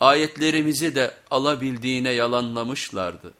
Ayetlerimizi de alabildiğine yalanlamışlardı.